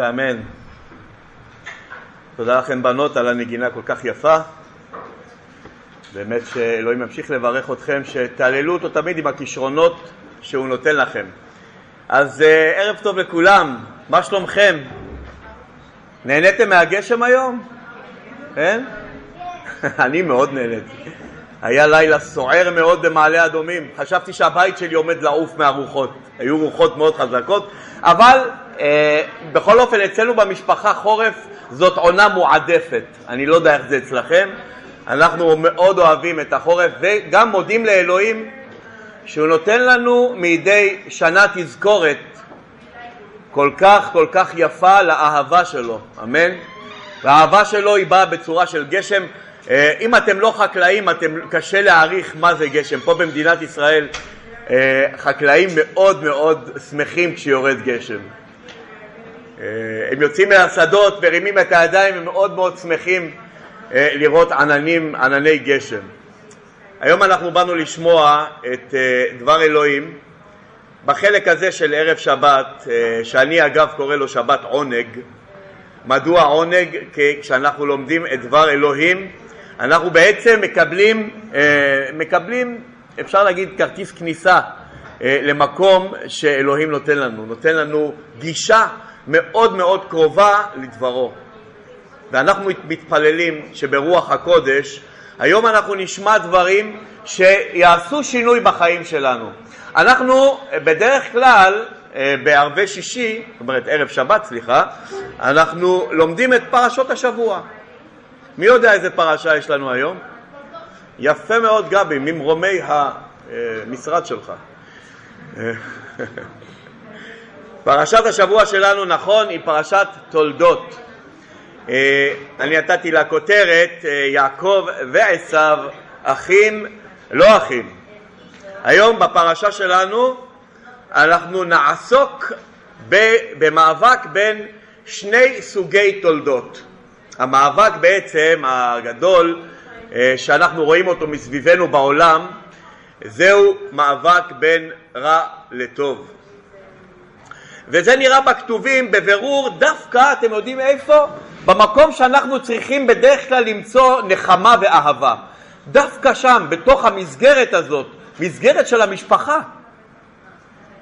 אמן ואמן. תודה לכם בנות על הנגינה כל כך יפה. באמת שאלוהים ימשיך לברך אתכם, שתעללו אותו תמיד עם הכישרונות שהוא נותן לכם. אז אה, ערב טוב לכולם, מה שלומכם? נהניתם מהגשם היום? כן? אני מאוד נהניתי. היה לילה סוער מאוד במעלה אדומים, חשבתי שהבית שלי עומד לעוף מהרוחות, היו רוחות מאוד חזקות, אבל בכל אופן אצלנו במשפחה חורף זאת עונה מועדפת, אני לא יודע איך זה אצלכם, אנחנו מאוד אוהבים את החורף וגם מודים לאלוהים שהוא נותן לנו מדי שנה תזכורת כל כך כל כך יפה לאהבה שלו, אמן? והאהבה שלו היא באה בצורה של גשם. אה, אם אתם לא חקלאים, אתם קשה להעריך מה זה גשם. פה במדינת ישראל אה, חקלאים מאוד מאוד שמחים כשיורד גשם. אה, הם יוצאים מהשדות ורימים את הידיים, הם מאוד מאוד שמחים לראות עננים, ענני גשם. היום אנחנו באנו לשמוע את דבר אלוהים בחלק הזה של ערב שבת, שאני אגב קורא לו שבת עונג, מדוע עונג? כי כשאנחנו לומדים את דבר אלוהים, אנחנו בעצם מקבלים, אה, מקבלים אפשר להגיד, כרטיס כניסה אה, למקום שאלוהים נותן לנו, נותן לנו גישה מאוד מאוד קרובה לדברו. ואנחנו מתפללים שברוח הקודש, היום אנחנו נשמע דברים שיעשו שינוי בחיים שלנו. אנחנו בדרך כלל אה, בערבי שישי, זאת אומרת ערב שבת, סליחה, אנחנו לומדים את פרשות השבוע. מי יודע איזה פרשה יש לנו היום? יפה מאוד גבי, ממרומי המשרד שלך. אה, פרשת השבוע שלנו, נכון, היא פרשת תולדות. אה, אני נתתי לה כותרת, יעקב ועשיו, אחים לא אחים. היום בפרשה שלנו אנחנו נעסוק במאבק בין שני סוגי תולדות. המאבק בעצם הגדול אה, שאנחנו רואים אותו מסביבנו בעולם זהו מאבק בין רע לטוב. וזה נראה בכתובים בבירור דווקא, אתם יודעים איפה? במקום שאנחנו צריכים בדרך כלל למצוא נחמה ואהבה. דווקא שם, בתוך המסגרת הזאת, מסגרת של המשפחה,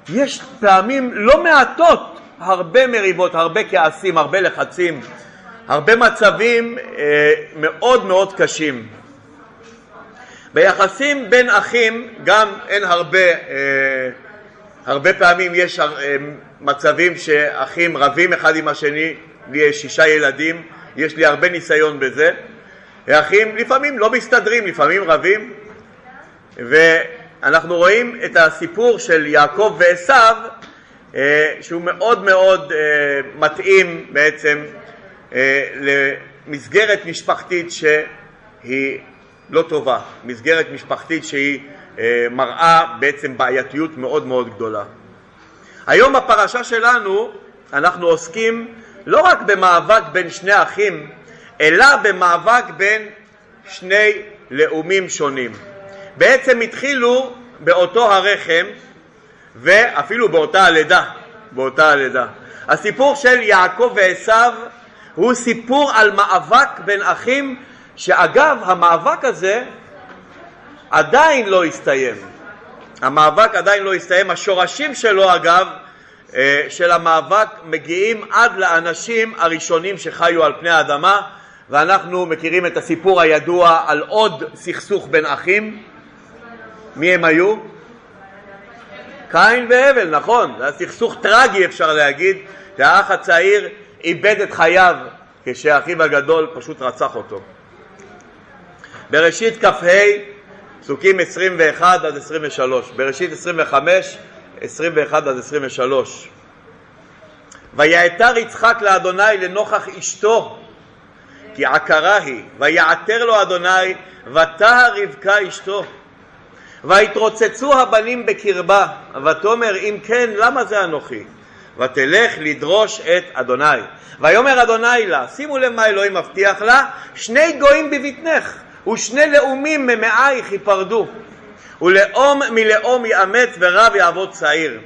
יש פעמים לא מעטות הרבה מריבות, הרבה כעסים, הרבה לחצים, הרבה מצבים אה, מאוד מאוד קשים. ביחסים בין אחים גם אין הרבה, אה, הרבה פעמים יש אה, מצבים שאחים רבים אחד עם השני, לי יש שישה ילדים, יש לי הרבה ניסיון בזה, אחים לפעמים לא מסתדרים, לפעמים רבים, ו... אנחנו רואים את הסיפור של יעקב ועשיו אה, שהוא מאוד מאוד אה, מתאים בעצם למסגרת משפחתית שהיא לא טובה, מסגרת משפחתית שהיא מראה בעצם בעייתיות מאוד מאוד גדולה. היום בפרשה שלנו אנחנו עוסקים לא רק במאבק בין שני אחים, אלא במאבק בין שני לאומים שונים. בעצם התחילו באותו הרחם ואפילו באותה הלידה, באותה הלידה. הסיפור של יעקב ועשיו הוא סיפור על מאבק בין אחים שאגב המאבק הזה עדיין לא הסתיים. המאבק עדיין לא הסתיים, השורשים שלו אגב אה, של המאבק מגיעים עד לאנשים הראשונים שחיו על פני האדמה ואנחנו מכירים את הסיפור הידוע על עוד סכסוך בין אחים מי הם היו? קין והבל, נכון, זה היה סכסוך טרגי אפשר להגיד, שהאח הצעיר איבד את חייו כשאחיו הגדול פשוט רצח אותו. בראשית כ"ה, פסוקים 21 עד 23, בראשית 25, 21 עד 23. ויעתר יצחק לאדוני לנוכח אשתו כי עקרה היא, ויעתר לו אדוני ותהר רבקה אשתו ויתרוצצו הבנים בקרבה, ותאמר אם כן למה זה אנוכי? ותלך לדרוש את אדוני. ויאמר אדוני לה, שימו לב מה אלוהים מבטיח לה, שני גויים בבטנך, ושני לאומים ממאייך ייפרדו, ולאום מלאום יאמץ ורב יעבוד צעיר.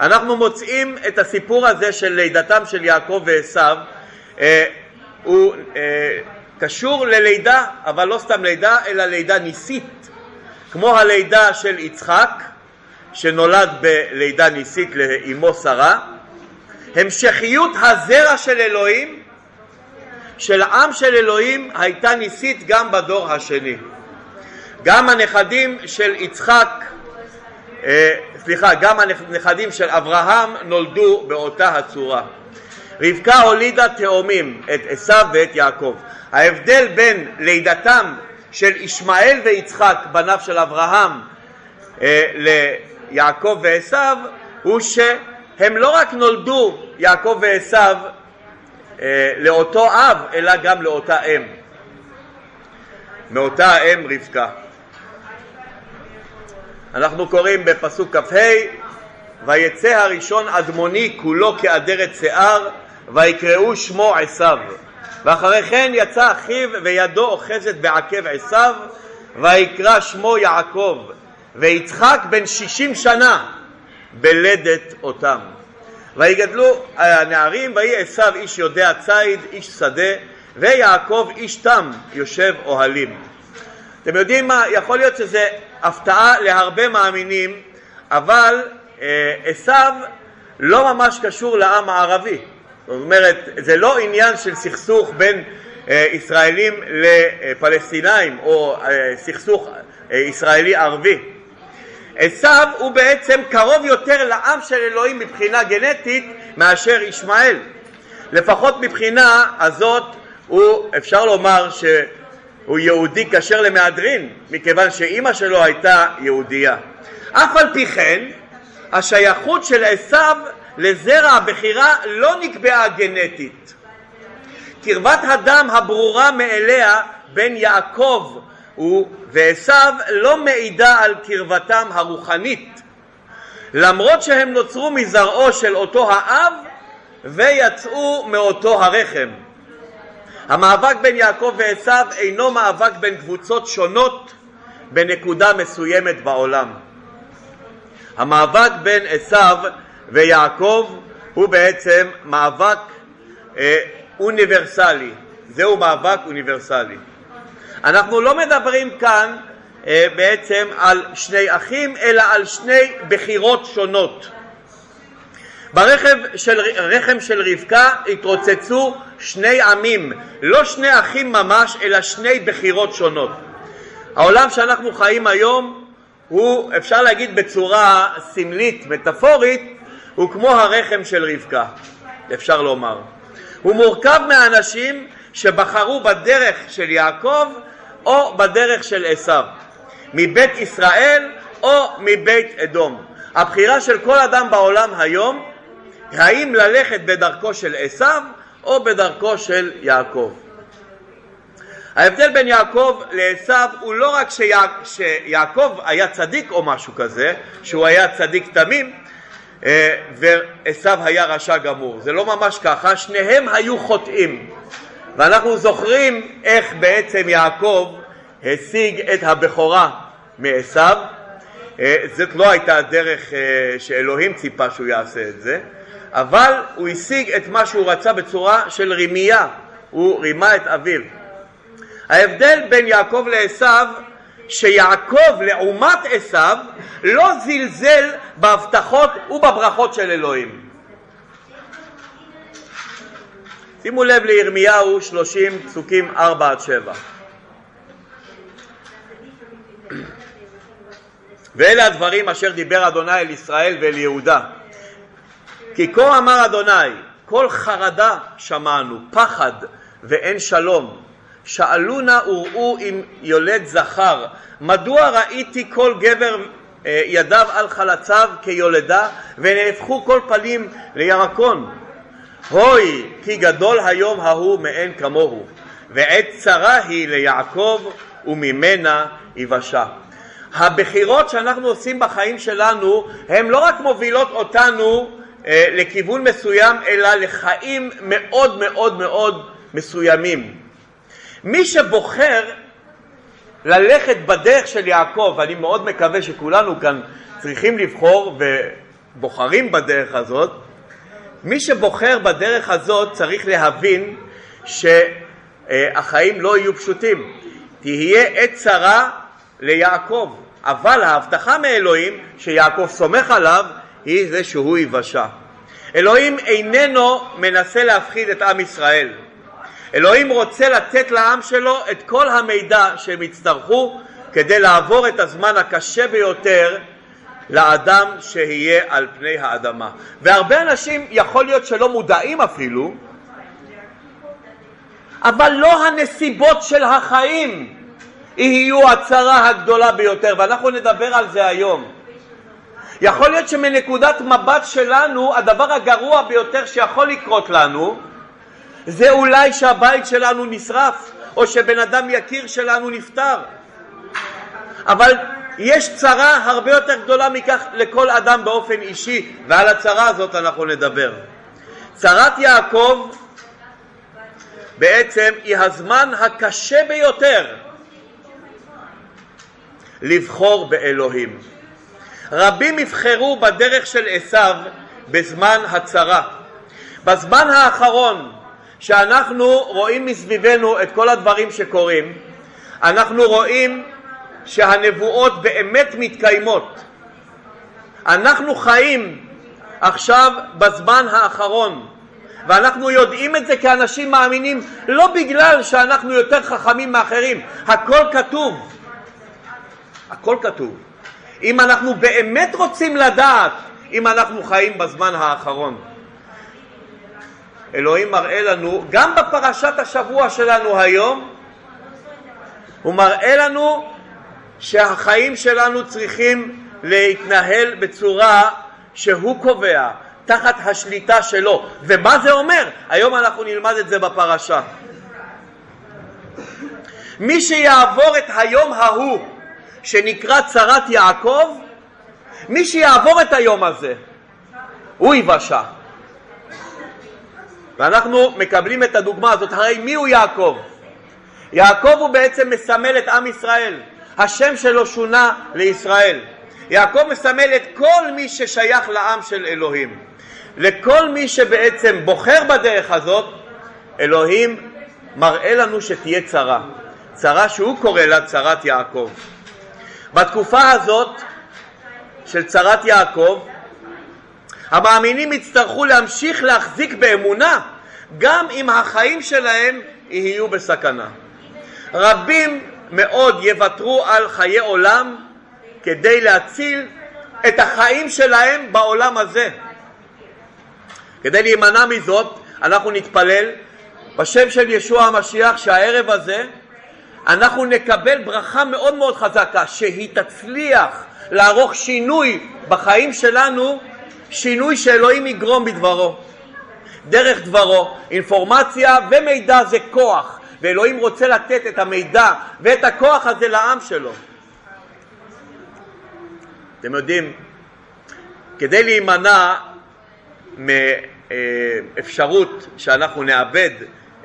אנחנו מוצאים את הסיפור הזה של לידתם של יעקב ועשיו, אה, הוא אה, קשור ללידה, אבל לא סתם לידה, אלא לידה ניסית, כמו הלידה של יצחק, שנולד בלידה ניסית לאמו שרה, המשכיות הזרע של אלוהים, של עם של אלוהים, הייתה ניסית גם בדור השני. גם הנכדים של יצחק, אה, סליחה, גם הנכדים של אברהם נולדו באותה הצורה. רבקה הולידה תאומים, את עשיו ואת יעקב. ההבדל בין לידתם של ישמעאל ויצחק, בניו של אברהם, אה, ליעקב ועשיו, הוא שהם לא רק נולדו, יעקב ועשיו, אה, לאותו אב, אלא גם לאותה אם. מאותה האם רבקה. אנחנו קוראים בפסוק כ"ה: ויצא הראשון אדמוני כולו כאדרת שיער ויקראו שמו עשיו ואחרי כן יצא אחיו וידו אוחזת בעקב עשיו ויקרא שמו יעקב ויצחק בן שישים שנה בלדת אותם ויגדלו הנערים ויהי עשיו איש יודע ציד איש שדה ויעקב איש תם יושב אוהלים אתם יודעים מה? יכול להיות שזה הפתעה להרבה מאמינים, אבל אה, עשיו לא ממש קשור לעם הערבי. זאת אומרת, זה לא עניין של סכסוך בין אה, ישראלים לפלסטינאים או אה, סכסוך ישראלי-ערבי. עשיו הוא בעצם קרוב יותר לעם של אלוהים מבחינה גנטית מאשר ישמעאל. לפחות מבחינה הזאת הוא, אפשר לומר ש... הוא יהודי כשר למהדרין, מכיוון שאימא שלו הייתה יהודייה. אף על פי כן, השייכות של עשיו לזרע הבחירה לא נקבעה גנטית. קרבת הדם הברורה מאליה בין יעקב ועשיו לא מעידה על קרבתם הרוחנית, למרות שהם נוצרו מזרעו של אותו האב ויצאו מאותו הרחם. המאבק בין יעקב ועשיו אינו מאבק בין קבוצות שונות בנקודה מסוימת בעולם. המאבק בין עשיו ויעקב הוא בעצם מאבק אה, אוניברסלי, זהו מאבק אוניברסלי. אנחנו לא מדברים כאן אה, בעצם על שני אחים אלא על שני בחירות שונות. ברחם של, רחם של רבקה התרוצצו שני עמים, לא שני אחים ממש, אלא שני בחירות שונות. העולם שאנחנו חיים היום הוא, אפשר להגיד בצורה סמלית, מטאפורית, הוא כמו הרחם של רבקה, אפשר לומר. הוא מורכב מאנשים שבחרו בדרך של יעקב או בדרך של עשיו, מבית ישראל או מבית אדום. הבחירה של כל אדם בעולם היום האם ללכת בדרכו של עשיו או בדרכו של יעקב. ההבדל בין יעקב לעשיו הוא לא רק שיע... שיעקב היה צדיק או משהו כזה, שהוא היה צדיק תמים, אה, ועשיו היה רשע גמור. זה לא ממש ככה, שניהם היו חוטאים. ואנחנו זוכרים איך בעצם יעקב השיג את הבכורה מעשיו. אה, זאת לא הייתה הדרך אה, שאלוהים ציפה שהוא יעשה את זה. אבל הוא השיג את מה שהוא רצה בצורה של רמייה, הוא רימה את אביו. ההבדל בין יעקב לעשיו שיעקב לעומת עשיו לא זלזל בהבטחות ובברכות של אלוהים. שימו לב לירמיהו 30 פסוקים 4 עד 7. ואלה הדברים אשר דיבר אדוני אל ישראל ואל יהודה כי כה אמר אדוני, כל חרדה שמענו, פחד ואין שלום. שאלו נא וראו אם יולד זכר, מדוע ראיתי כל גבר אה, ידיו על חלציו כיולדה ונהפכו כל פנים לירקון? הוי, כי גדול היום ההוא מאין כמוהו, ועת צרה היא ליעקב וממנה יבשה. הבחירות שאנחנו עושים בחיים שלנו הן לא רק מובילות אותנו אה, לכיוון מסוים, אלא לחיים מאוד מאוד מאוד מסוימים. מי שבוחר ללכת בדרך של יעקב, ואני מאוד מקווה שכולנו כאן צריכים לבחור בוחרים בדרך הזאת, מי שבוחר בדרך הזאת צריך להבין שהחיים לא יהיו פשוטים. תהיה עת צרה ליעקב, אבל ההבטחה מאלוהים שיעקב סומך עליו היא זה שהוא יבשע. אלוהים איננו מנסה להפחיד את עם ישראל. אלוהים רוצה לתת לעם שלו את כל המידע שהם יצטרכו כדי לעבור את הזמן הקשה ביותר לאדם שיהיה על פני האדמה. והרבה אנשים יכול להיות שלא מודעים אפילו, אבל לא הנסיבות של החיים יהיו הצרה הגדולה ביותר, ואנחנו נדבר על זה היום. יכול להיות שמנקודת מבט שלנו הדבר הגרוע ביותר שיכול לקרות לנו זה אולי שהבית שלנו נשרף או שבן אדם יקיר שלנו נפטר אבל יש צרה הרבה יותר גדולה מכך לכל אדם באופן אישי ועל הצרה הזאת אנחנו נדבר. צרת יעקב בעצם היא הזמן הקשה ביותר לבחור באלוהים. רבים יבחרו בדרך של עשיו בזמן הצרה. בזמן האחרון שאנחנו רואים מסביבנו את כל הדברים שקורים, אנחנו רואים שהנבואות באמת מתקיימות. אנחנו חיים עכשיו בזמן האחרון ואנחנו יודעים את זה כאנשים מאמינים לא בגלל שאנחנו יותר חכמים מאחרים, הכל כתוב. הכל כתוב. אם אנחנו באמת רוצים לדעת אם אנחנו חיים בזמן האחרון. אלוהים מראה לנו, גם בפרשת השבוע שלנו היום, הוא מראה לנו שהחיים שלנו צריכים להתנהל בצורה שהוא קובע, תחת השליטה שלו. ומה זה אומר? היום אנחנו נלמד את זה בפרשה. מי שיעבור את היום ההוא שנקרא צרת יעקב, מי שיעבור את היום הזה, הוא יבשע. ואנחנו מקבלים את הדוגמה הזאת, הרי מי הוא יעקב? יעקב הוא בעצם מסמל את עם ישראל, השם שלו שונה לישראל. יעקב מסמל את כל מי ששייך לעם של אלוהים. לכל מי שבעצם בוחר בדרך הזאת, אלוהים מראה לנו שתהיה צרה. צרה שהוא קורא לה צרת יעקב. בתקופה הזאת של צרת יעקב, המאמינים יצטרכו להמשיך להחזיק באמונה גם אם החיים שלהם יהיו בסכנה. רבים מאוד יוותרו על חיי עולם כדי להציל את החיים שלהם בעולם הזה. כדי להימנע מזאת, אנחנו נתפלל בשם של ישוע המשיח שהערב הזה אנחנו נקבל ברכה מאוד מאוד חזקה, שהיא תצליח לערוך שינוי בחיים שלנו, שינוי שאלוהים יגרום בדברו. דרך דברו, אינפורמציה ומידע זה כוח, ואלוהים רוצה לתת את המידע ואת הכוח הזה לעם שלו. אתם יודעים, כדי להימנע מאפשרות שאנחנו נאבד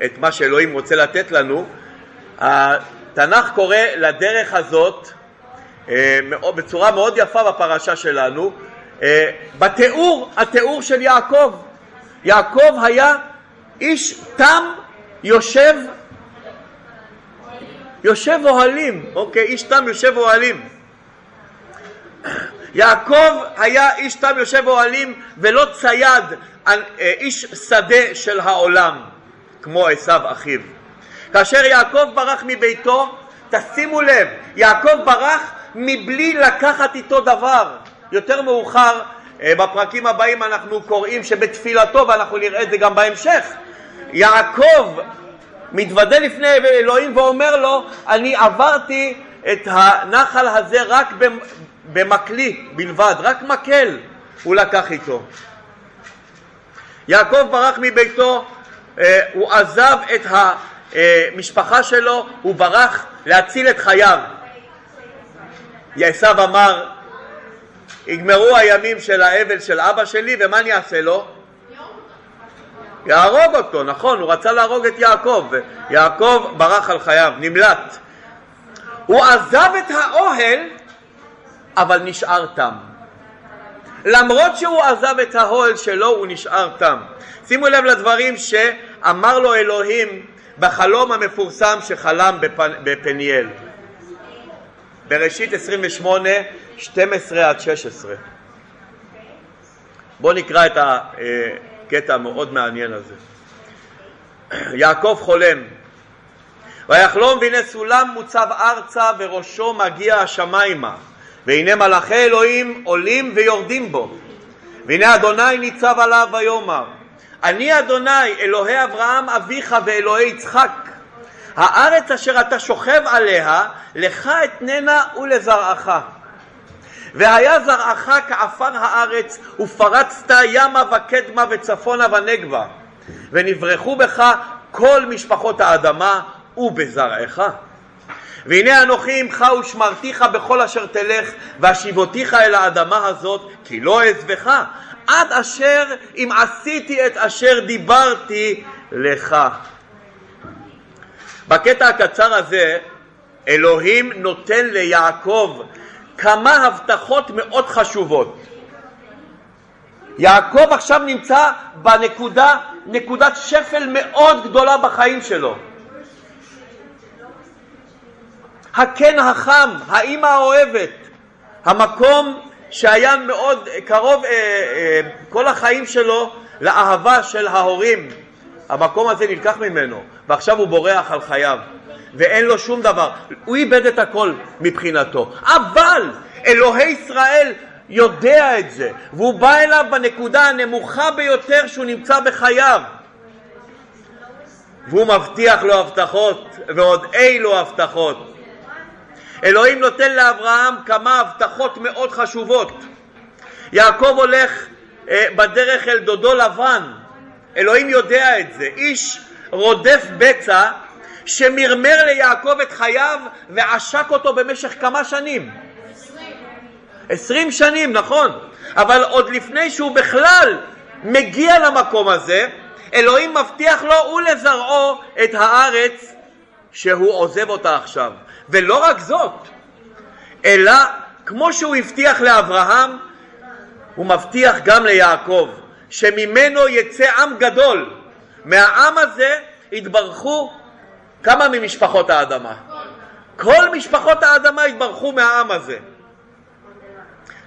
את מה שאלוהים רוצה לתת לנו, התנ"ך קורא לדרך הזאת אה, בצורה מאוד יפה בפרשה שלנו, אה, בתיאור, התיאור של יעקב. יעקב היה איש תם יושב, יושב אוהלים, אוקיי, איש תם יושב אוהלים. יעקב היה איש תם יושב אוהלים ולא צייד, אה, איש שדה של העולם, כמו עשיו אחיו. כאשר יעקב ברח מביתו, תשימו לב, יעקב ברח מבלי לקחת איתו דבר. יותר מאוחר, אה, בפרקים הבאים אנחנו קוראים שבתפילתו, ואנחנו נראה את זה גם בהמשך, יעקב מתוודה לפני אלוהים ואומר לו, אני עברתי את הנחל הזה רק במקלי בלבד, רק מקל הוא לקח איתו. יעקב ברח מביתו, אה, הוא עזב את המשפחה שלו, הוא ברח להציל את חייו. עשיו אמר, יגמרו הימים של האבל של אבא שלי, ומה אני אעשה לו? יהרוג אותו, נכון, הוא רצה להרוג את יעקב, ויעקב ברח על חייו, נמלט. הוא עזב את האוהל, אבל נשאר תם. למרות שהוא עזב את האוהל שלו הוא נשאר תם. שימו לב לדברים שאמר לו אלוהים בחלום המפורסם שחלם בפניאל. בראשית 28, 12 עד 16. בואו נקרא את הקטע המאוד מעניין הזה. יעקב חולם, ויחלום והנה סולם מוצב ארצה וראשו מגיע השמיימה והנה מלאכי אלוהים עולים ויורדים בו. והנה אדוני ניצב עליו ויאמר אני אדוני אלוהי אברהם אביך ואלוהי יצחק. הארץ אשר אתה שוכב עליה לך אתננה ולזרעך והיה זרעך כעפר הארץ ופרצת ימה וקדמה וצפונה ונגבה ונברחו בך כל משפחות האדמה ובזרעך. והנה אנוכי עמך ושמרתיך בכל אשר תלך והשיבותיך אל האדמה הזאת כי לא אעזבך עד אשר אם עשיתי את אשר דיברתי לך. בקטע הקצר הזה אלוהים נותן ליעקב כמה הבטחות מאוד חשובות. יעקב עכשיו נמצא בנקודה, נקודת שפל מאוד גדולה בחיים שלו. הקן החם, האימא האוהבת, המקום שהיה מאוד קרוב אה, אה, כל החיים שלו לאהבה של ההורים, המקום הזה נלקח ממנו ועכשיו הוא בורח על חייו ואין לו שום דבר, הוא איבד את הכל מבחינתו, אבל אלוהי ישראל יודע את זה והוא בא אליו בנקודה הנמוכה ביותר שהוא נמצא בחייו. והוא מבטיח לו הבטחות ועוד אילו הבטחות. אלוהים נותן לאברהם כמה הבטחות מאוד חשובות. יעקב הולך אה, בדרך אל דודו לבן, אלוהים יודע את זה, איש רודף בצע שמרמר ליעקב את חייו ועשק אותו במשך כמה שנים. עשרים שנים, נכון, אבל עוד לפני שהוא בכלל מגיע למקום הזה, אלוהים מבטיח לו ולזרעו את הארץ שהוא עוזב אותה עכשיו. ולא רק זאת, אלא כמו שהוא הבטיח לאברהם, הוא מבטיח גם ליעקב, שממנו יצא עם גדול. מהעם הזה יתברכו כמה ממשפחות האדמה? כל משפחות האדמה יתברכו מהעם הזה.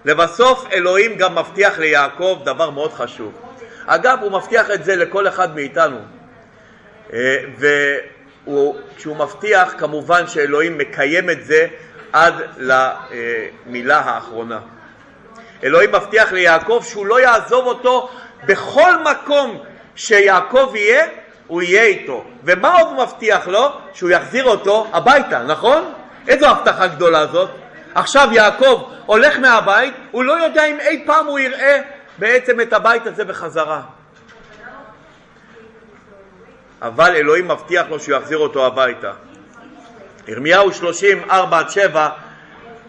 לבסוף אלוהים גם מבטיח ליעקב דבר מאוד חשוב. אגב, הוא מבטיח את זה לכל אחד מאיתנו. אה, הוא, כשהוא מבטיח, כמובן שאלוהים מקיים את זה עד למילה האחרונה. אלוהים מבטיח ליעקב שהוא לא יעזוב אותו בכל מקום שיעקב יהיה, הוא יהיה איתו. ומה עוד הוא מבטיח לו? שהוא יחזיר אותו הביתה, נכון? איזו הבטחה גדולה זאת? עכשיו יעקב הולך מהבית, הוא לא יודע אם אי פעם הוא יראה בעצם את הבית הזה בחזרה. אבל אלוהים מבטיח לו שהוא יחזיר אותו הביתה. ירמיהו 30, 4 עד 7,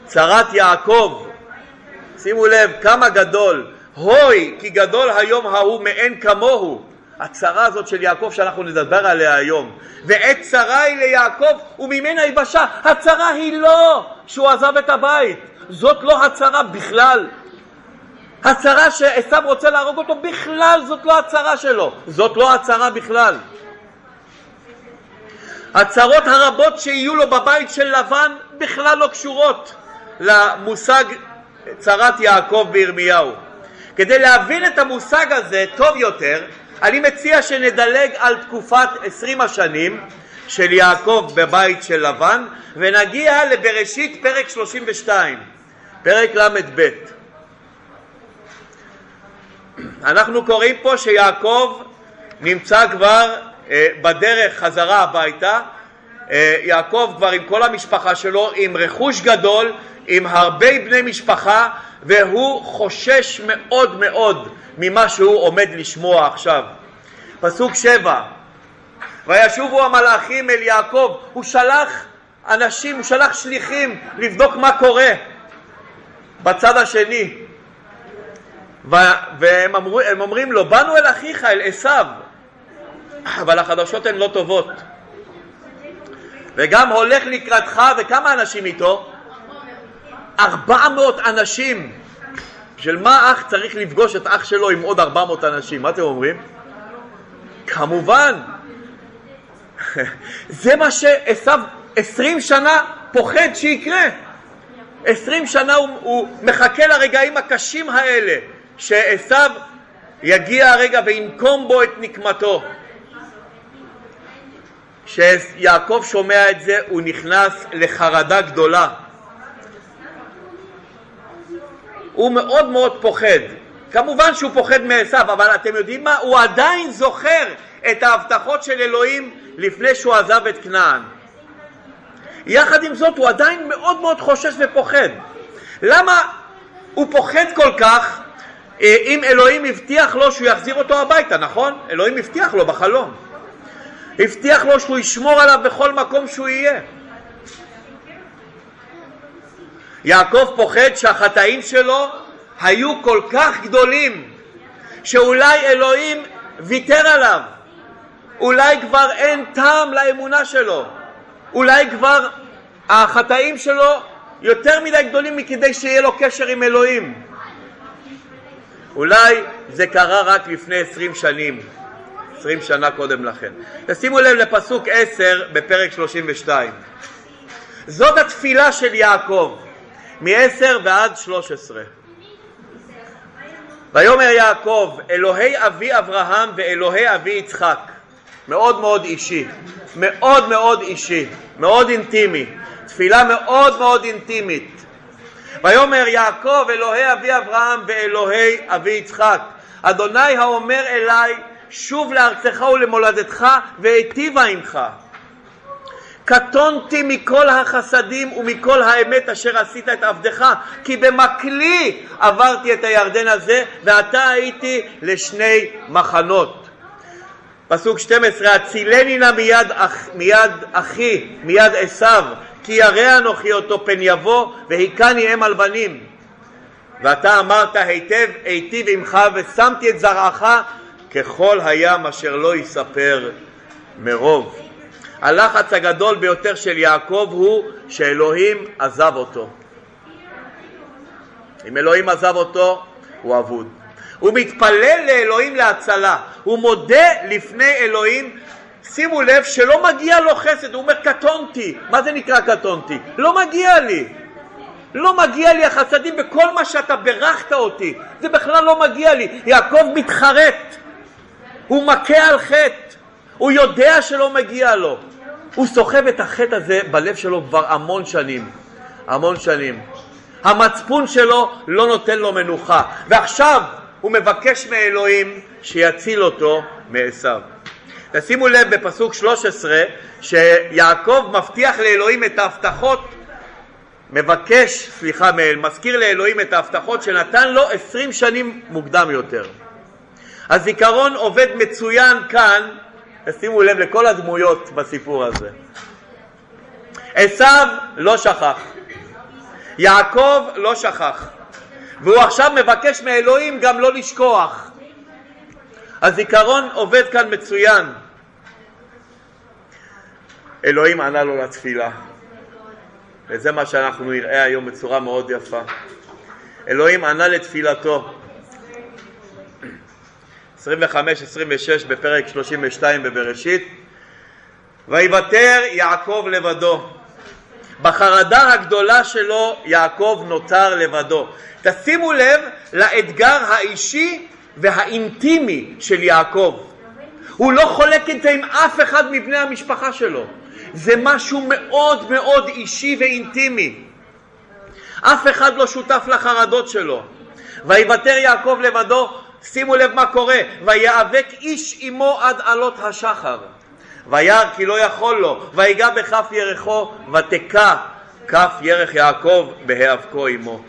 צרת יעקב, שימו לב כמה גדול, הוי כי גדול היום ההוא מאין כמוהו, הצרה הזאת של יעקב שאנחנו נדבר עליה היום, ועת צרה היא ליעקב וממנה יבשה, הצרה היא לא שהוא עזב את הבית, זאת לא הצרה בכלל. הצרה שעשו רוצה להרוג אותו בכלל זאת לא הצרה שלו, זאת לא הצרה בכלל. הצרות הרבות שיהיו לו בבית של לבן בכלל לא קשורות למושג צרת יעקב בירמיהו. כדי להבין את המושג הזה טוב יותר, אני מציע שנדלג על תקופת עשרים השנים של יעקב בבית של לבן ונגיע לבראשית פרק 32, פרק ל"ב. אנחנו קוראים פה שיעקב נמצא כבר אה, בדרך חזרה הביתה, אה, יעקב כבר עם כל המשפחה שלו, עם רכוש גדול, עם הרבה בני משפחה, והוא חושש מאוד מאוד ממה שהוא עומד לשמוע עכשיו. פסוק שבע: וישובו המלאכים אל יעקב, הוא שלח אנשים, הוא שלח שליחים לבדוק מה קורה בצד השני. והם אמרו, אומרים לו, באנו אל אחיך, אל עשיו, אבל החדשות הן לא טובות. וגם הולך לקראתך, וכמה אנשים איתו? ארבע מאות אנשים בשביל מה אח צריך לפגוש את אח שלו עם עוד 400 אנשים? מה אתם אומרים? כמובן. זה מה שעשו 20 שנה פוחד שיקרה. 20 שנה הוא, הוא מחכה לרגעים הקשים האלה, שעשו יגיע הרגע וינקום בו את נקמתו. כשיעקב שומע את זה הוא נכנס לחרדה גדולה. הוא מאוד מאוד פוחד. כמובן שהוא פוחד מעשיו, אבל אתם יודעים מה? הוא עדיין זוכר את ההבטחות של אלוהים לפני שהוא עזב את כנען. יחד עם זאת הוא עדיין מאוד מאוד חושש ופוחד. למה הוא פוחד כל כך אה, אם אלוהים הבטיח לו שהוא יחזיר אותו הביתה, נכון? אלוהים הבטיח לו בחלום. הבטיח לו שהוא ישמור עליו בכל מקום שהוא יהיה. יעקב פוחד שהחטאים שלו היו כל כך גדולים שאולי אלוהים ויתר עליו, אולי כבר אין טעם לאמונה שלו, אולי כבר החטאים שלו יותר מדי גדולים מכדי שיהיה לו קשר עם אלוהים. אולי זה קרה רק לפני עשרים שנים, עשרים שנה קודם לכן. תשימו לב לפסוק עשר בפרק שלושים ושתיים. זאת התפילה של יעקב, מעשר ועד שלוש עשרה. ויאמר יעקב, אלוהי אבי אברהם ואלוהי אבי יצחק, מאוד מאוד אישי, מאוד מאוד אישי, מאוד אינטימי, תפילה מאוד מאוד אינטימית. ויאמר יעקב אלוהי אבי אברהם ואלוהי אבי יצחק, אדוני האומר אלי שוב לארצך ולמולדתך והיטיבה עמך. קטונתי מכל החסדים ומכל האמת אשר עשית את עבדך, כי במקלי עברתי את הירדן הזה, ועתה הייתי לשני מחנות. פסוק 12, הצילני נא מיד, מיד אחי, מיד עשיו, כי ירא אנוכי אותו פן יבוא, והיכני אם על בנים. ואתה אמרת היטב היטיב עמך, ושמתי את זרעך ככל הים אשר לא יספר מרוב. הלחץ הגדול ביותר של יעקב הוא שאלוהים עזב אותו. אם אלוהים עזב אותו, הוא אבוד. הוא מתפלל לאלוהים להצלה, הוא מודה לפני אלוהים, שימו לב שלא מגיע לו חסד, הוא אומר קטונתי, מה זה נקרא קטונתי? לא מגיע לי, לא מגיע לי החסדים בכל מה שאתה ברכת אותי, זה בכלל לא מגיע לי, יעקב מתחרט, הוא מכה על חטא, הוא יודע שלא מגיע לו, הוא סוחב את החטא הזה בלב שלו כבר המון שנים, המון שנים. המצפון שלו לא נותן לו מנוחה, ועכשיו הוא מבקש מאלוהים שיציל אותו מעשיו. תשימו לב בפסוק 13 שיעקב מבטיח לאלוהים את ההבטחות, מבקש, סליחה, מזכיר לאלוהים את ההבטחות שנתן לו עשרים שנים מוקדם יותר. הזיכרון עובד מצוין כאן תשימו לב לכל הדמויות בסיפור הזה. עשיו לא שכח, יעקב לא שכח, והוא עכשיו מבקש מאלוהים גם לא לשכוח. הזיכרון עובד כאן מצוין. אלוהים ענה לו לתפילה, וזה מה שאנחנו נראה היום בצורה מאוד יפה. אלוהים ענה לתפילתו. 25-26 בפרק 32 בבראשית. ויוותר יעקב לבדו. בחרדה הגדולה שלו יעקב נותר לבדו. תשימו לב לאתגר האישי והאינטימי של יעקב. הוא לא חולק את זה עם אף אחד מבני המשפחה שלו. זה משהו מאוד מאוד אישי ואינטימי. אף אחד לא שותף לחרדות שלו. ויוותר יעקב לבדו שימו לב מה קורה, ויאבק איש עמו עד עלות השחר, וירא כי לא יכול לו, ויגע בכף ירחו, ותקע כף ירך יעקב בהיאבקו עמו.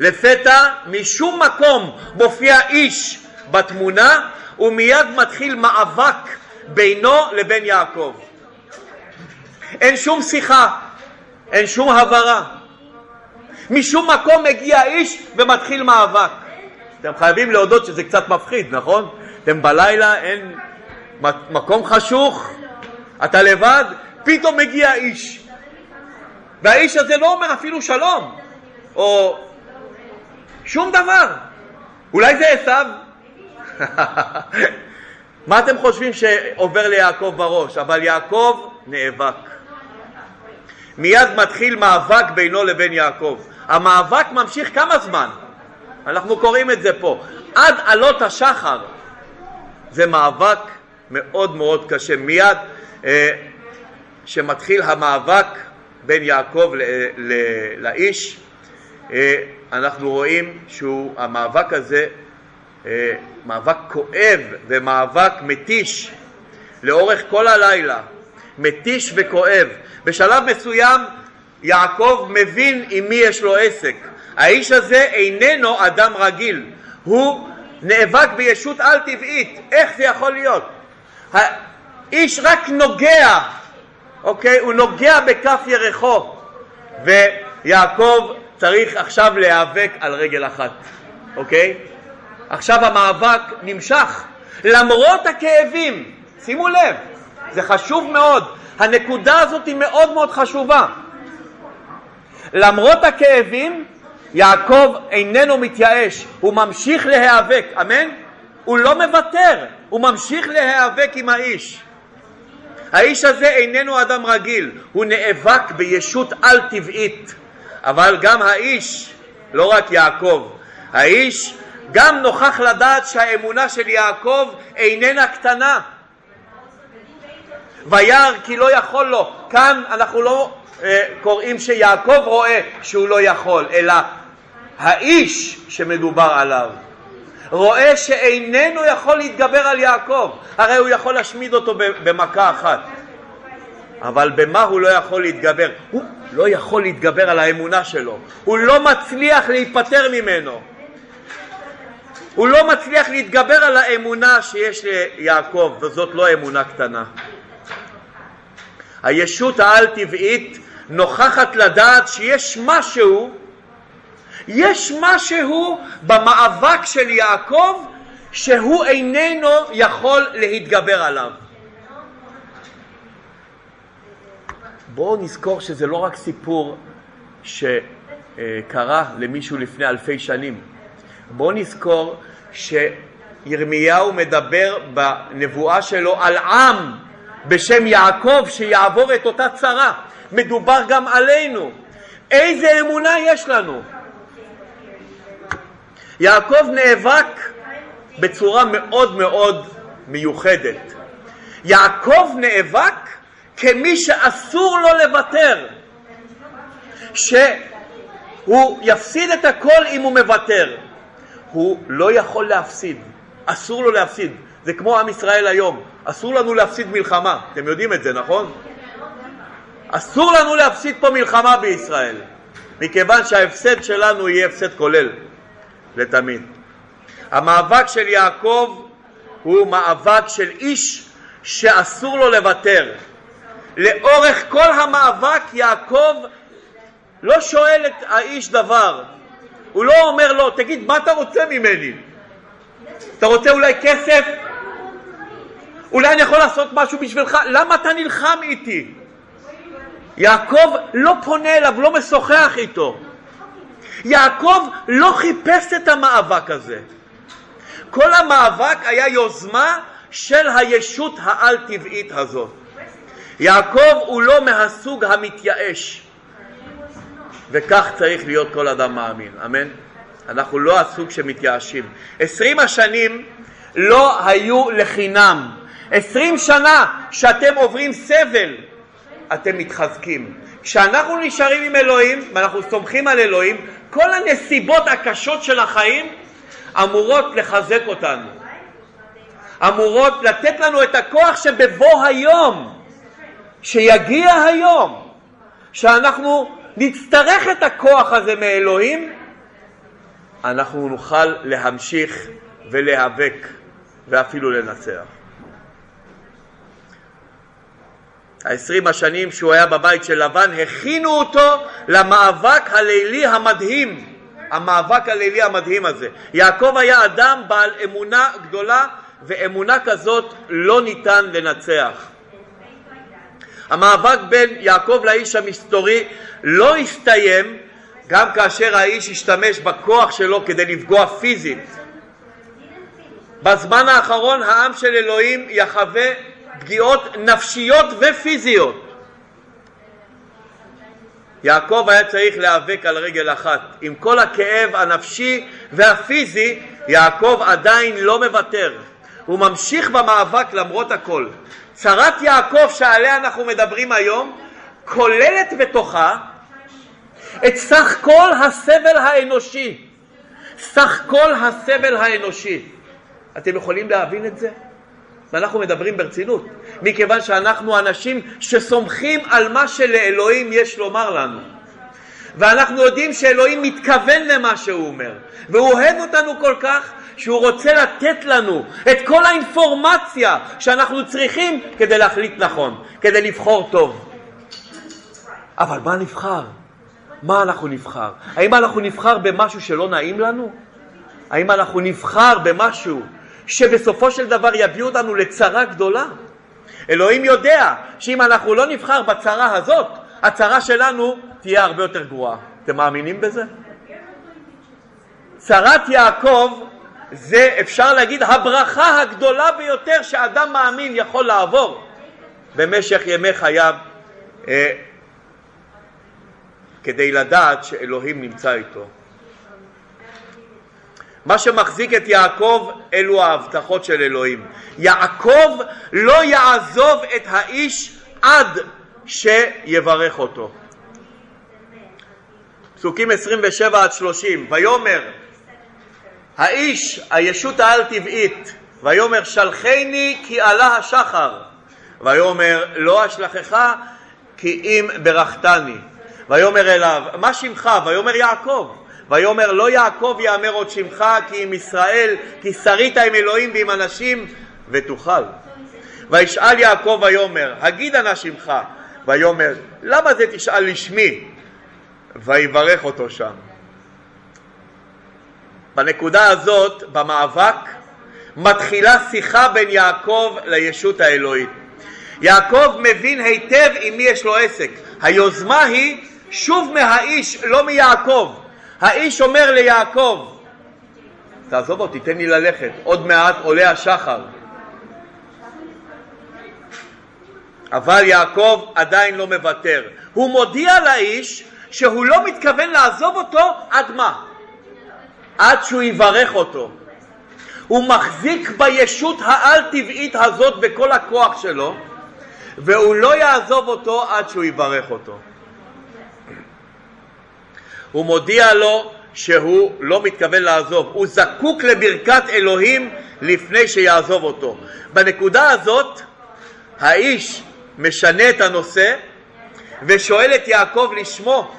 לפתע משום מקום מופיע איש בתמונה ומיד מתחיל מאבק בינו לבין יעקב. אין שום שיחה, אין שום הברה. משום מקום מגיע איש ומתחיל מאבק. אתם חייבים להודות שזה קצת מפחיד, נכון? אתם בלילה, אין מקום חשוך, אתה לבד, פתאום מגיע איש. והאיש הזה לא אומר אפילו שלום, או שום דבר. אולי זה עשיו? מה אתם חושבים שעובר ליעקב בראש? אבל יעקב נאבק. מיד מתחיל מאבק בינו לבין יעקב. המאבק ממשיך כמה זמן? אנחנו קוראים את זה פה. עד עלות השחר. זה מאבק מאוד מאוד קשה. מיד אה, שמתחיל המאבק בין יעקב ל, ל, לאיש, אה, אנחנו רואים שהמאבק הזה אה, מאבק כואב ומאבק מתיש לאורך כל הלילה, מתיש וכואב. בשלב מסוים יעקב מבין עם מי יש לו עסק. האיש הזה איננו אדם רגיל, הוא נאבק בישות על-טבעית. איך זה יכול להיות? האיש רק נוגע, אוקיי? הוא נוגע בכף ירחו, ויעקב צריך עכשיו להיאבק על רגל אחת, אוקיי? עכשיו המאבק נמשך למרות הכאבים, שימו לב, זה חשוב מאוד, הנקודה הזאת היא מאוד מאוד חשובה. למרות הכאבים, יעקב איננו מתייאש, הוא ממשיך להיאבק, אמן? הוא לא מוותר, הוא ממשיך להיאבק עם האיש. האיש הזה איננו אדם רגיל, הוא נאבק בישות על-טבעית, אבל גם האיש, לא רק יעקב, האיש גם נוכח לדעת שהאמונה של יעקב איננה קטנה. וירא כי לא יכול לו. כאן אנחנו לא אה, קוראים שיעקב רואה שהוא לא יכול, אלא האיש שמדובר עליו רואה שאיננו יכול להתגבר על יעקב, הרי הוא יכול להשמיד אותו במכה אחת. אבל במה הוא לא יכול להתגבר? הוא לא יכול להתגבר על האמונה שלו, הוא לא מצליח להיפטר ממנו. הוא לא מצליח להתגבר על האמונה שיש ליעקב, וזאת לא אמונה קטנה. הישות העל-טבעית נוכחת לדעת שיש משהו, יש משהו במאבק של יעקב שהוא איננו יכול להתגבר עליו. בואו נזכור שזה לא רק סיפור שקרה למישהו לפני אלפי שנים. בואו נזכור שירמיהו מדבר בנבואה שלו על עם בשם יעקב שיעבור את אותה צרה. מדובר גם עלינו. איזה אמונה יש לנו? יעקב נאבק בצורה מאוד מאוד מיוחדת. יעקב נאבק כמי שאסור לו לוותר, שהוא יפסיד את הכל אם הוא מוותר. הוא לא יכול להפסיד, אסור לו להפסיד. זה כמו עם ישראל היום, אסור לנו להפסיד מלחמה, אתם יודעים את זה, נכון? אסור לנו להפסיד פה מלחמה בישראל, מכיוון שההפסד שלנו יהיה הפסד כולל לתמיד. המאבק של יעקב הוא מאבק של איש שאסור לו לוותר. לאורך כל המאבק יעקב לא שואל את האיש דבר, הוא לא אומר לו, תגיד, מה אתה רוצה ממני? אתה רוצה אולי כסף? אולי אני יכול לעשות משהו בשבילך? למה אתה נלחם איתי? יעקב לא פונה אליו, לא משוחח איתו. יעקב לא חיפש את המאבק הזה. כל המאבק היה יוזמה של הישות העל-טבעית הזאת. יעקב הוא לא מהסוג המתייאש. וכך צריך להיות כל אדם מאמין, אמן? אנחנו לא הסוג שמתייאשים. עשרים השנים לא היו לחינם. עשרים שנה שאתם עוברים סבל, אתם מתחזקים. כשאנחנו נשארים עם אלוהים, ואנחנו סומכים על אלוהים, כל הנסיבות הקשות של החיים אמורות לחזק אותנו. אמורות לתת לנו את הכוח שבבוא היום, שיגיע היום, שאנחנו נצטרך את הכוח הזה מאלוהים, אנחנו נוכל להמשיך ולהיאבק ואפילו לנצח. העשרים השנים שהוא היה בבית של לבן הכינו אותו למאבק הלילי המדהים, המאבק הלילי המדהים הזה. יעקב היה אדם בעל אמונה גדולה ואמונה כזאת לא ניתן לנצח. המאבק בין יעקב לאיש המסתורי לא הסתיים גם כאשר האיש השתמש בכוח שלו כדי לפגוע פיזית. בזמן האחרון העם של אלוהים יחווה פגיעות נפשיות ופיזיות. יעקב היה צריך להיאבק על רגל אחת. עם כל הכאב הנפשי והפיזי, יעקב עדיין לא מוותר. הוא ממשיך במאבק למרות הכל. צרת יעקב שעליה אנחנו מדברים היום, כוללת בתוכה את סך כל הסבל האנושי. סך כל הסבל האנושי. אתם יכולים להבין את זה? ואנחנו מדברים ברצינות, מכיוון שאנחנו אנשים שסומכים על מה שלאלוהים יש לומר לנו. ואנחנו יודעים שאלוהים מתכוון למה שהוא אומר, והוא אוהב אותנו כל כך שהוא רוצה לתת לנו את כל האינפורמציה שאנחנו צריכים כדי להחליט נכון, כדי לבחור טוב. אבל מה נבחר? מה אנחנו נבחר? האם אנחנו נבחר במשהו שלא נעים לנו? האם אנחנו נבחר במשהו שבסופו של דבר יביא אותנו לצרה גדולה? אלוהים יודע שאם אנחנו לא נבחר בצרה הזאת, הצרה שלנו תהיה הרבה יותר גרועה. אתם מאמינים בזה? צרת יעקב זה אפשר להגיד הברכה הגדולה ביותר שאדם מאמין יכול לעבור במשך ימי חייו אה, כדי לדעת שאלוהים נמצא איתו. מה שמחזיק את יעקב אלו ההבטחות של אלוהים. יעקב לא יעזוב את האיש עד שיברך אותו. פסוקים 27 עד 30, ויאמר האיש, הישות העל-טבעית, ויאמר שלחני כי עלה השחר, ויאמר לא אשלחך כי אם ברכתני, ויאמר אליו מה שמך? ויאמר יעקב, ויאמר לא יעקב יאמר עוד שמך כי אם ישראל, כי שרית עם אלוהים ועם אנשים ותוכל. וישאל יעקב ויאמר הגיד אנא שמך, ויאמר למה זה תשאל לשמי? ויברך אותו שם. בנקודה הזאת, במאבק, מתחילה שיחה בין יעקב לישות האלוהית. יעקב מבין היטב עם מי יש לו עסק. היוזמה היא שוב מהאיש, לא מיעקב. האיש אומר ליעקב, תעזוב אותי, תן לי ללכת, עוד מעט עולה השחר. אבל יעקב עדיין לא מוותר. הוא מודיע לאיש שהוא לא מתכוון לעזוב אותו עד מה? עד שהוא יברך אותו. הוא מחזיק בישות העל-טבעית הזאת בכל הכוח שלו, והוא לא יעזוב אותו עד שהוא יברך אותו. הוא מודיע לו שהוא לא מתכוון לעזוב, הוא זקוק לברכת אלוהים לפני שיעזוב אותו. בנקודה הזאת האיש משנה את הנושא ושואל את יעקב לשמו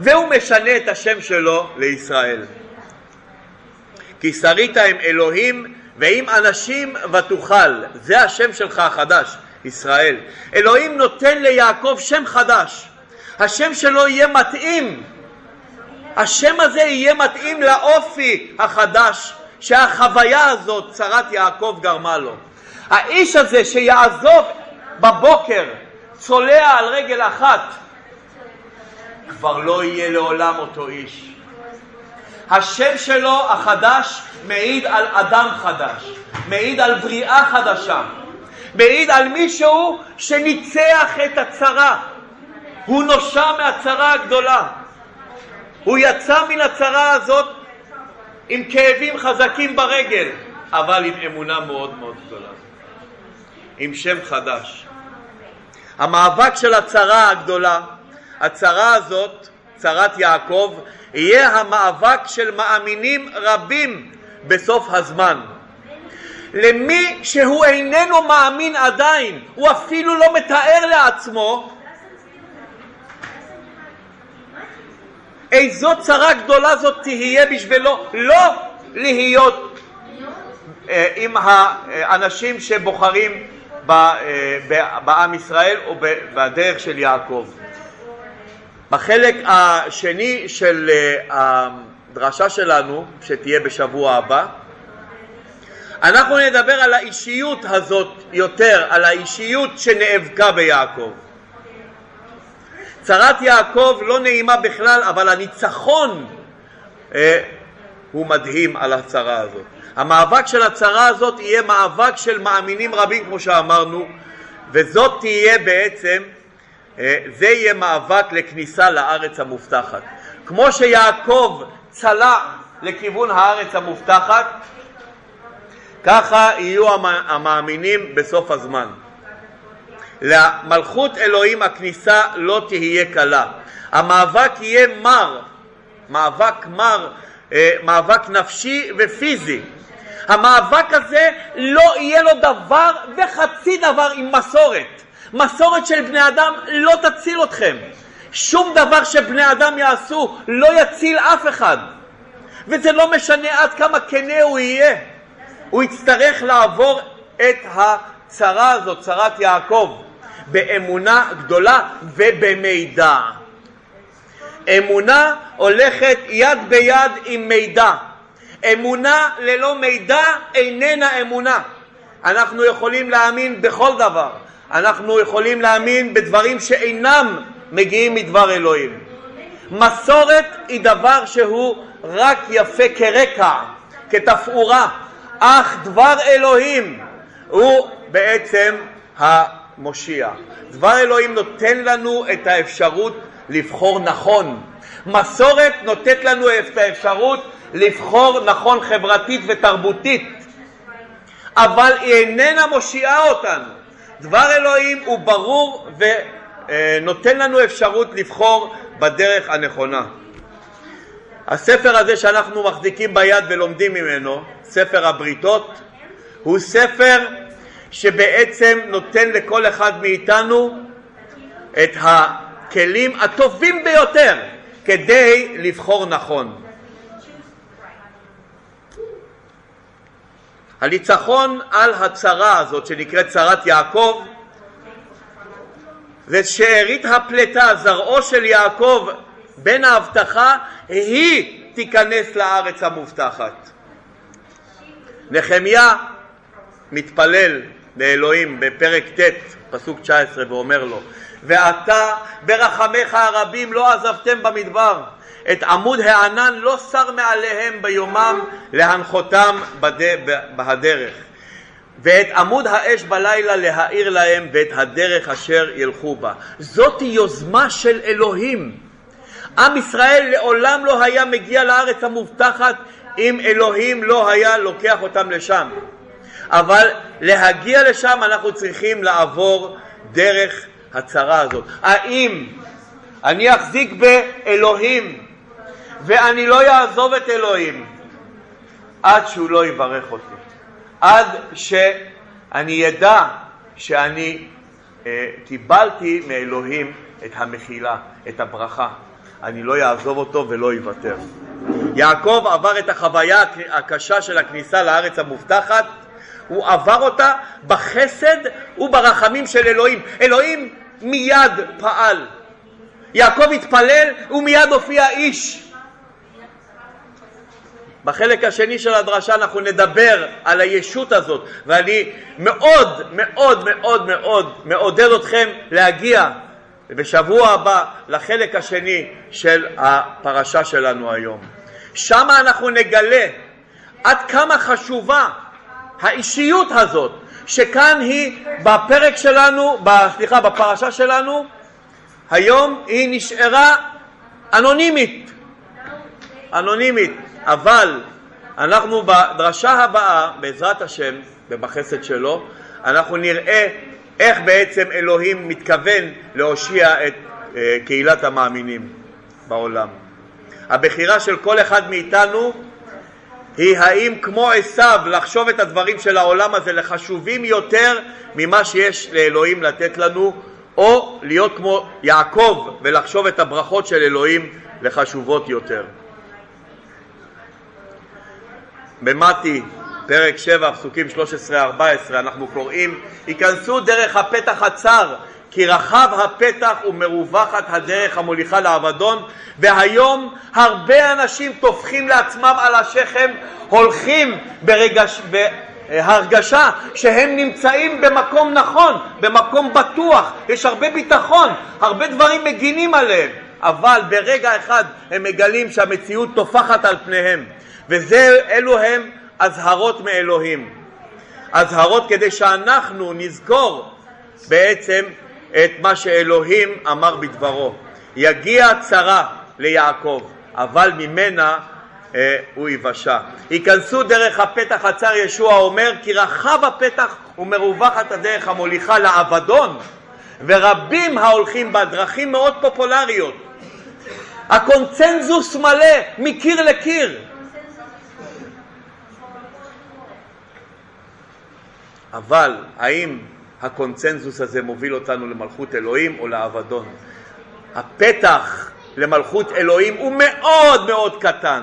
והוא משנה את השם שלו לישראל. כי שרית עם אלוהים ועם אנשים ותוכל, זה השם שלך החדש, ישראל. אלוהים נותן ליעקב שם חדש, השם שלו יהיה מתאים, השם הזה יהיה מתאים לאופי החדש שהחוויה הזאת, צרת יעקב, גרמה לו. האיש הזה שיעזוב בבוקר, צולע על רגל אחת, כבר לא יהיה לעולם אותו איש. השם שלו החדש מעיד על אדם חדש, מעיד על בריאה חדשה, מעיד על מישהו שניצח את הצרה, הוא נושע מהצרה הגדולה, הוא יצא מן הצרה הזאת עם כאבים חזקים ברגל, אבל עם אמונה מאוד מאוד גדולה, עם שם חדש. המאבק של הצרה הגדולה הצרה הזאת, צרת יעקב, יהיה המאבק של מאמינים רבים בסוף הזמן. למי שהוא איננו מאמין עדיין, הוא אפילו לא מתאר לעצמו איזו צרה גדולה זאת תהיה בשבילו לא להיות אה, עם האנשים שבוחרים אה, בעם ישראל או בדרך של יעקב. בחלק השני של אה, הדרשה שלנו, שתהיה בשבוע הבא, אנחנו נדבר על האישיות הזאת יותר, על האישיות שנאבקה ביעקב. צרת יעקב לא נעימה בכלל, אבל הניצחון אה, הוא מדהים על הצרה הזאת. המאבק של הצרה הזאת יהיה מאבק של מאמינים רבים, כמו שאמרנו, וזאת תהיה בעצם, אה, זה יהיה מאבק לכניסה לארץ המובטחת. כמו שיעקב צלע לכיוון הארץ המובטחת, ככה יהיו המאמינים בסוף הזמן. למלכות אלוהים הכניסה לא תהיה קלה. המאבק יהיה מר, מאבק מר, אה, מאבק נפשי ופיזי. המאבק הזה לא יהיה לו דבר וחצי דבר עם מסורת. מסורת של בני אדם לא תציל אתכם. שום דבר שבני אדם יעשו לא יציל אף אחד. וזה לא משנה עד כמה כנה הוא יהיה. הוא יצטרך לעבור את הצרה הזאת, צרת יעקב, באמונה גדולה ובמידע. אמונה הולכת יד ביד עם מידע. אמונה ללא מידע איננה אמונה. אנחנו יכולים להאמין בכל דבר. אנחנו יכולים להאמין בדברים שאינם מגיעים מדבר אלוהים. מסורת היא דבר שהוא רק יפה כרקע, כתפאורה, אך דבר אלוהים הוא בעצם המושיע. דבר אלוהים נותן לנו את האפשרות לבחור נכון. מסורת נותנת לנו את האפשרות לבחור נכון חברתית ותרבותית, אבל היא איננה מושיעה אותנו. דבר אלוהים הוא ברור ונותן לנו אפשרות לבחור בדרך הנכונה. הספר הזה שאנחנו מחזיקים ביד ולומדים ממנו, ספר הבריתות, הוא ספר שבעצם נותן לכל אחד מאיתנו את הכלים הטובים ביותר כדי לבחור נכון. הניצחון על הצרה הזאת שנקראת צרת יעקב זה שארית הפלטה, זרעו של יעקב בין ההבטחה, היא תיכנס לארץ המובטחת. נחמיה מתפלל לאלוהים בפרק ט', פסוק 19, ואומר לו, ואתה ברחמיך הרבים לא עזבתם במדבר, את עמוד הענן לא שר מעליהם ביומם להנחותם בהדרך, ואת עמוד האש בלילה להאיר להם ואת הדרך אשר ילכו בה. זאת יוזמה של אלוהים. עם ישראל לעולם לא היה מגיע לארץ המובטחת אם אלוהים לא היה לוקח אותם לשם. אבל להגיע לשם אנחנו צריכים לעבור דרך הצרה הזאת. האם אני אחזיק באלוהים ואני לא אעזוב את אלוהים עד שהוא לא יברך אותי, עד שאני ידע שאני אה, קיבלתי מאלוהים את המחילה, את הברכה. אני לא אעזוב אותו ולא אוותר. יעקב עבר את החוויה הקשה של הכניסה לארץ המובטחת, הוא עבר אותה בחסד וברחמים של אלוהים. אלוהים מיד פעל. יעקב התפלל ומיד הופיע איש. בחלק השני של הדרשה אנחנו נדבר על הישות הזאת ואני מאוד מאוד מאוד מאוד מעודד אתכם להגיע בשבוע הבא לחלק השני של הפרשה שלנו היום. שם אנחנו נגלה עד כמה חשובה האישיות הזאת שכאן היא בפרק שלנו, סליחה, בפרשה שלנו, היום היא נשארה אנונימית, אנונימית, אבל אנחנו בדרשה הבאה, בעזרת השם ובחסד שלו, אנחנו נראה איך בעצם אלוהים מתכוון להושיע את אה, קהילת המאמינים בעולם. הבחירה של כל אחד מאיתנו היא האם כמו עשיו לחשוב את הדברים של העולם הזה לחשובים יותר ממה שיש לאלוהים לתת לנו, או להיות כמו יעקב ולחשוב את הברכות של אלוהים לחשובות יותר. במתי פרק 7, פסוקים 13-14, אנחנו קוראים, היכנסו דרך הפתח הצר, כי רחב הפתח ומרווחת הדרך המוליכה לאבדון, והיום הרבה אנשים טופחים לעצמם על השכם, הולכים ברגש, הרגשה שהם נמצאים במקום נכון, במקם בטוח, יש הרבה ביטחון, הרבה דברים מגינים עליהם, אבל ברגע אחד הם מגלים שהמציאות טופחת על פניהם, ואלו הם אזהרות מאלוהים. אזהרות כדי שאנחנו נזכור בעצם את מה שאלוהים אמר בדברו. יגיע צרה ליעקב, אבל ממנה אה, הוא יבשע. ייכנסו דרך הפתח הצר ישוע אומר כי רחב הפתח ומרווחת הדרך המוליכה לאבדון ורבים ההולכים בדרכים מאוד פופולריות. הקונצנזוס מלא מקיר לקיר. אבל האם הקונצנזוס הזה מוביל אותנו למלכות אלוהים או לאבדון? הפתח למלכות אלוהים הוא מאוד מאוד קטן.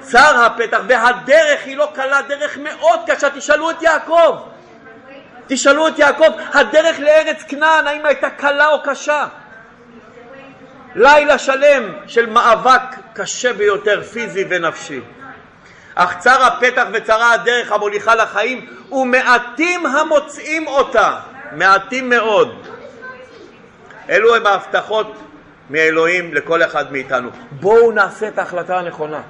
צר הפתח והדרך היא לא קלה, דרך מאוד קשה. תשאלו את יעקב. תשאלו את יעקב, הדרך לארץ כנען, האם הייתה קלה או קשה? לילה שלם של מאבק קשה ביותר, פיזי ונפשי. אך צר הפתח וצרה הדרך המוליכה לחיים, ומעטים המוצאים אותה, מעטים מאוד. אלו הם ההבטחות מאלוהים לכל אחד מאיתנו. בואו נעשה את ההחלטה הנכונה.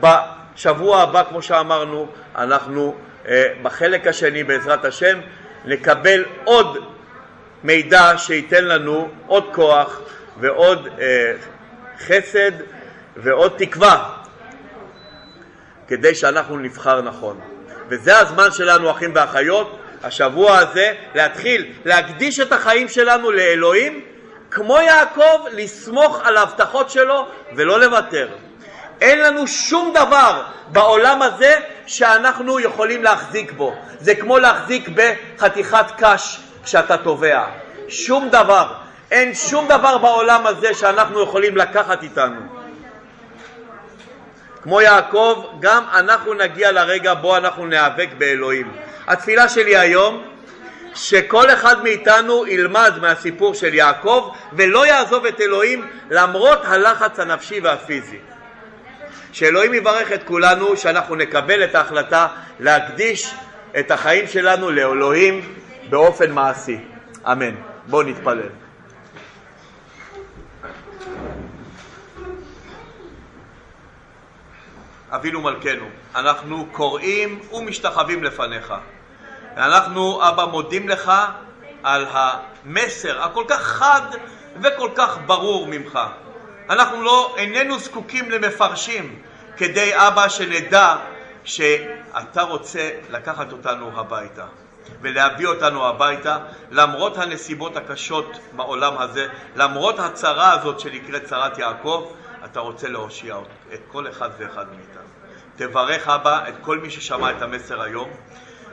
בשבוע הבא, כמו שאמרנו, אנחנו אה, בחלק השני, בעזרת השם, נקבל עוד מידע שייתן לנו עוד כוח ועוד אה, חסד ועוד תקווה כדי שאנחנו נבחר נכון. וזה הזמן שלנו, אחים ואחיות, השבוע הזה, להתחיל להקדיש את החיים שלנו לאלוהים, כמו יעקב, לסמוך על ההבטחות שלו ולא לוותר. אין לנו שום דבר בעולם הזה שאנחנו יכולים להחזיק בו. זה כמו להחזיק בחתיכת קש כשאתה טובע. שום דבר. אין שום דבר בעולם הזה שאנחנו יכולים לקחת איתנו. כמו יעקב, גם אנחנו נגיע לרגע בו אנחנו ניאבק באלוהים. התפילה שלי היום, שכל אחד מאיתנו ילמד מהסיפור של יעקב ולא יעזוב את אלוהים למרות הלחץ הנפשי והפיזי. שאלוהים יברך את כולנו, שאנחנו נקבל את ההחלטה להקדיש את החיים שלנו לאלוהים באופן מעשי. אמן. בואו נתפלל. אבינו מלכנו, אנחנו קוראים ומשתחווים לפניך. אנחנו, אבא, מודים לך על המסר הכל כך חד וכל כך ברור ממך. אנחנו לא, איננו זקוקים למפרשים כדי, אבא, שנדע שאתה רוצה לקחת אותנו הביתה ולהביא אותנו הביתה למרות הנסיבות הקשות בעולם הזה, למרות הצרה הזאת שנקראת צרת יעקב, אתה רוצה להושיע את כל אחד ואחד מאיתנו. תברך אבא את כל מי ששמע את המסר היום.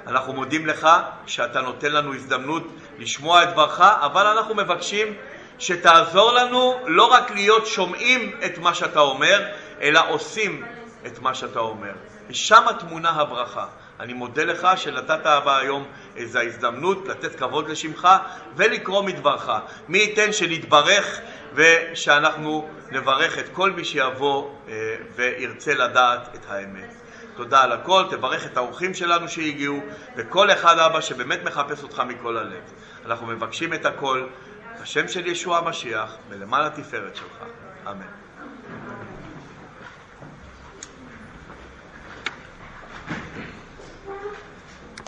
אנחנו מודים לך שאתה נותן לנו הזדמנות לשמוע את דברך, אבל אנחנו מבקשים שתעזור לנו לא רק להיות שומעים את מה שאתה אומר, אלא עושים את מה שאתה אומר. ושם טמונה הברכה. אני מודה לך שנתת אבא היום איזו הזדמנות לתת כבוד לשמך ולקרוא מדברך. מי ייתן שנתברך ושאנחנו נברך את כל מי שיבוא אה, וירצה לדעת את האמת. תודה על הכל, תברך את האורחים שלנו שהגיעו וכל אחד אבא שבאמת מחפש אותך מכל הלב. אנחנו מבקשים את הכל בשם של ישוע המשיח ולמען התפארת שלך. אמן.